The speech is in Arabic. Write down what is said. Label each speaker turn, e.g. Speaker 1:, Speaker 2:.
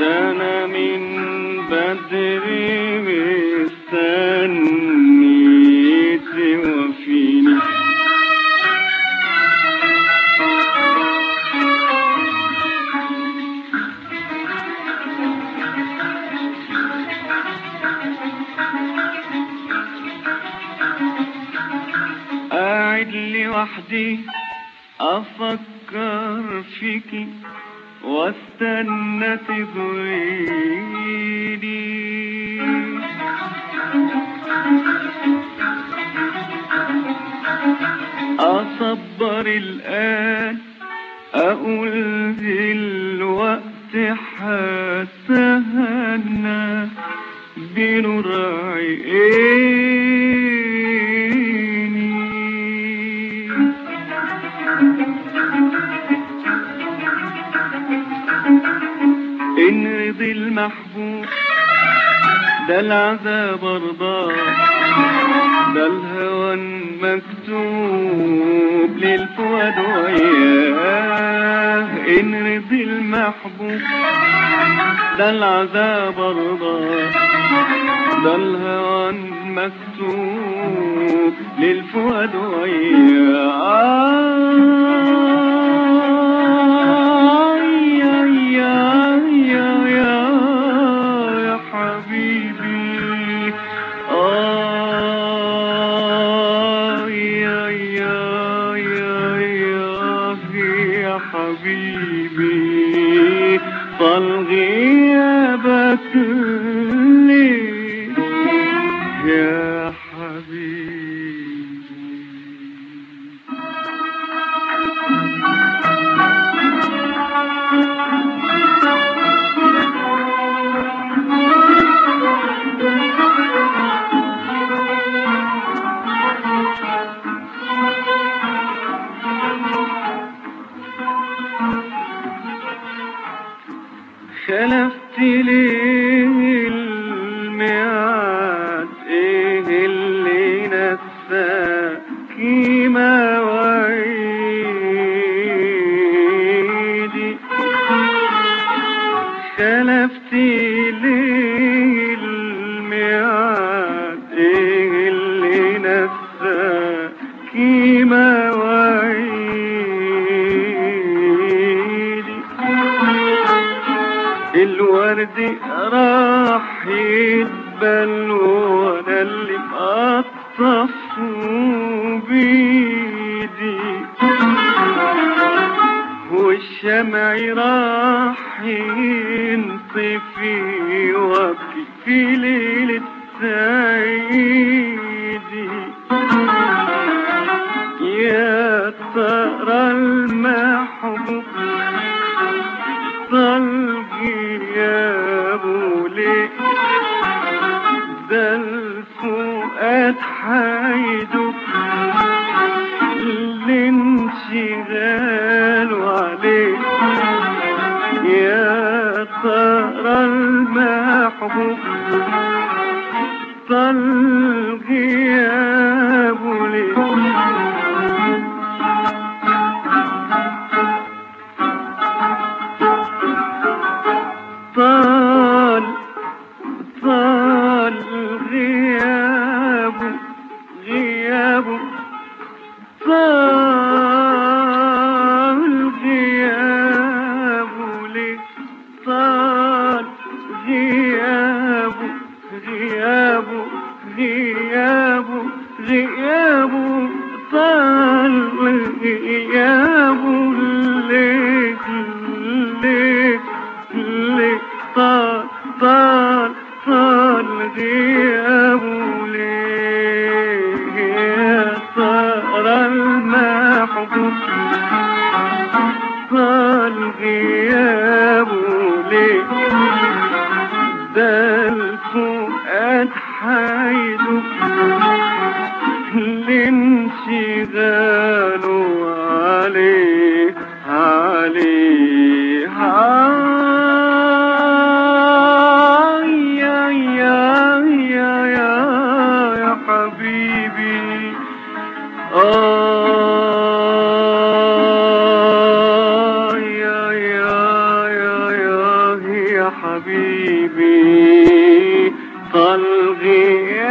Speaker 1: أنا من بدري مستني توفيني قاعد لوحدي أفكر فيكي واستنى تغيري أصبر الآن أقول دلوقتي هتهنى بنور عيني المحبوب ده العذاب رضاه ده الهوى مكتوب للفؤاد وياه إن رضي المحبوب ده العذاب رضاه ده الهوى مكتوب للفؤاد وياه الميعاد إيه اللي نساكي مواعيدي خلفت ليه الميعاد إيه اللي نساكي مواعيدي الورد راح يدبل وأنا اللي مقطف بيدي. والشمع راح ينطفي وابكي في ليلة سعيدي. يا ترى المحبوب طلقي يا ابو ليه ده الفؤاد حيدك الانشغال عليه. يا ترى المحبوب طلقي غيابه ليه طال غيابه غيابه غيابه غيابه طال غيابه ليه ليه ليه طال طال طال غيابه غيابه ليه ده الفؤاد حيده لانشغاله عليه عليه يا يا يا يا يا حبيبي. آه. حبيبي